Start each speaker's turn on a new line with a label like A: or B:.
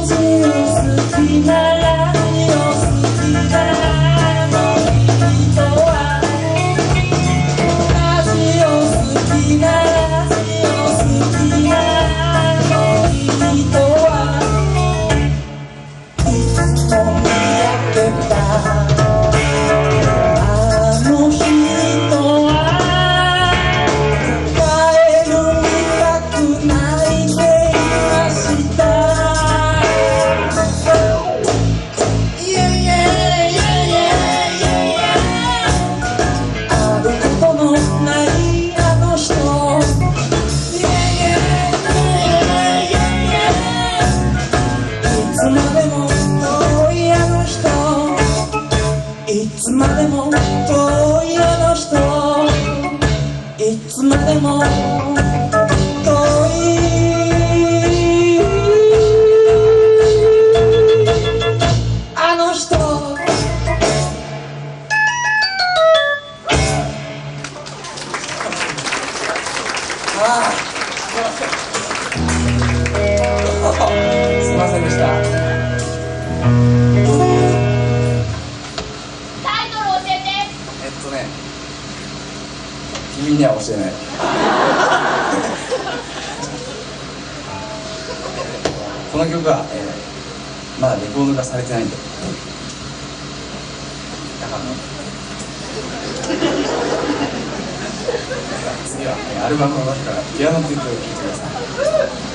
A: Dios, つまでも遠いあの人いつまでも遠いあの人。ああすいませんでした。君には教えない。この曲は、えーまだレコード化されてないんで。だからね次は、えーアルバムの中から「ピアノ」という曲を聴いてください。